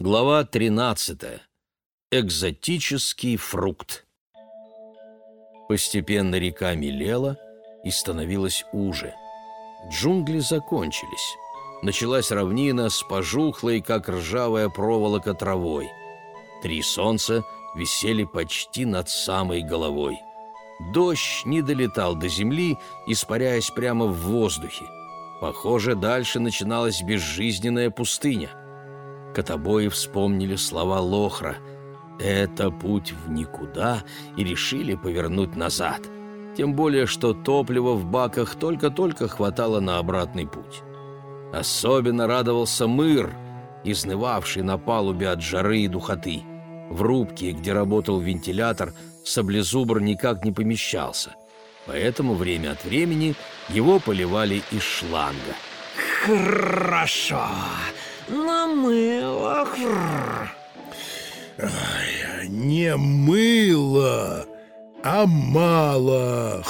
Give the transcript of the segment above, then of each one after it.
Глава 13. Экзотический фрукт. Постепенно река мелела и становилась уже. Джунгли закончились. Началась равнина с пожухлой, как ржавая проволока, травой. Три солнца висели почти над самой головой. Дождь не долетал до земли, испаряясь прямо в воздухе. Похоже, дальше начиналась безжизненная пустыня. Котобои вспомнили слова Лохра «Это путь в никуда» и решили повернуть назад. Тем более, что топлива в баках только-только хватало на обратный путь. Особенно радовался Мыр, изнывавший на палубе от жары и духоты. В рубке, где работал вентилятор, саблезубр никак не помещался. Поэтому время от времени его поливали из шланга. «Хорошо!» Намыло. Ай, не мыло, а мало.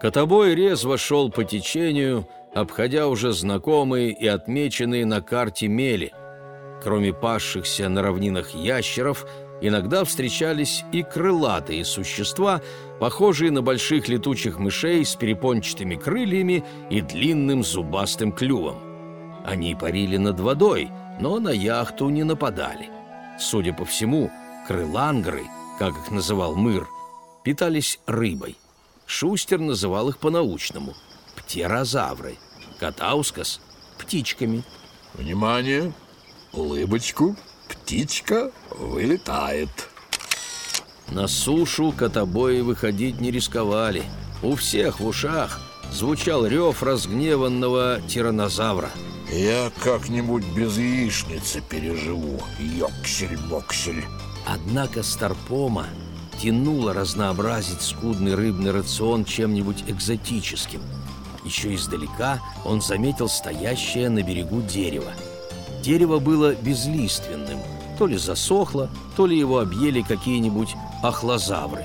Котобой резво шел по течению, обходя уже знакомые и отмеченные на карте мели. Кроме пасшихся на равнинах ящеров, иногда встречались и крылатые существа, похожие на больших летучих мышей с перепончатыми крыльями и длинным зубастым клювом. Они парили над водой, но на яхту не нападали. Судя по всему, крылангры, как их называл Мыр, питались рыбой. Шустер называл их по-научному – птерозавры, Катаускас – птичками. Внимание! Улыбочку, птичка вылетает. На сушу котобои выходить не рисковали. У всех в ушах звучал рев разгневанного тиранозавра – я как-нибудь без яичницы переживу, ёксель-моксель. Однако Старпома тянуло разнообразить скудный рыбный рацион чем-нибудь экзотическим. Еще издалека он заметил стоящее на берегу дерево. Дерево было безлиственным, то ли засохло, то ли его объели какие-нибудь охлозавры.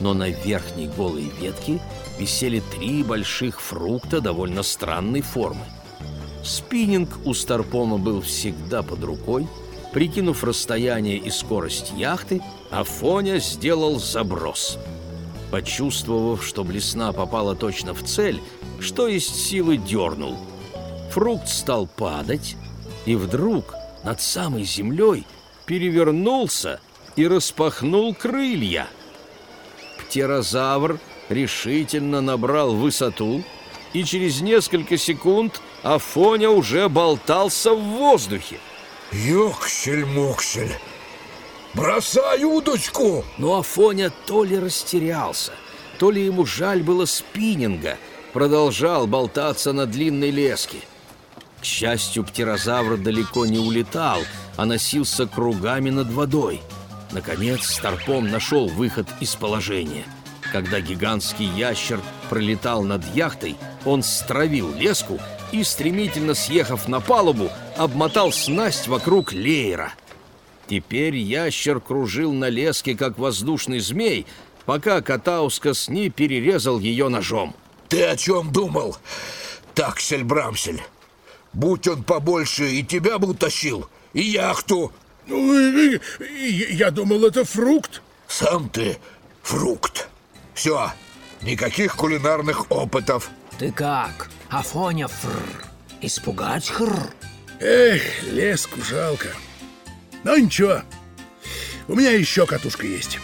Но на верхней голой ветке висели три больших фрукта довольно странной формы – Спиннинг у Старпома был всегда под рукой. Прикинув расстояние и скорость яхты, Афоня сделал заброс. Почувствовав, что блесна попала точно в цель, что есть силы дернул. Фрукт стал падать, и вдруг над самой землей перевернулся и распахнул крылья. Птерозавр решительно набрал высоту, и через несколько секунд Афоня уже болтался в воздухе. Ёксель-моксель! Бросай удочку! Но Афоня то ли растерялся, то ли ему жаль было спиннинга, продолжал болтаться на длинной леске. К счастью, птерозавр далеко не улетал, а носился кругами над водой. Наконец, Старпом нашел выход из положения. Когда гигантский ящер пролетал над яхтой, он стравил леску и, стремительно съехав на палубу, обмотал снасть вокруг леера. Теперь ящер кружил на леске, как воздушный змей, пока Катаускас не перерезал ее ножом. «Ты о чем думал, Таксель-Брамсель? Будь он побольше, и тебя бы утащил, и яхту!» Ну, я думал, это фрукт. Сам ты фрукт. Все, никаких кулинарных опытов. Ты как? Афоня фр. Испугать хр. Эх, леску жалко. Но ничего, у меня еще катушка есть.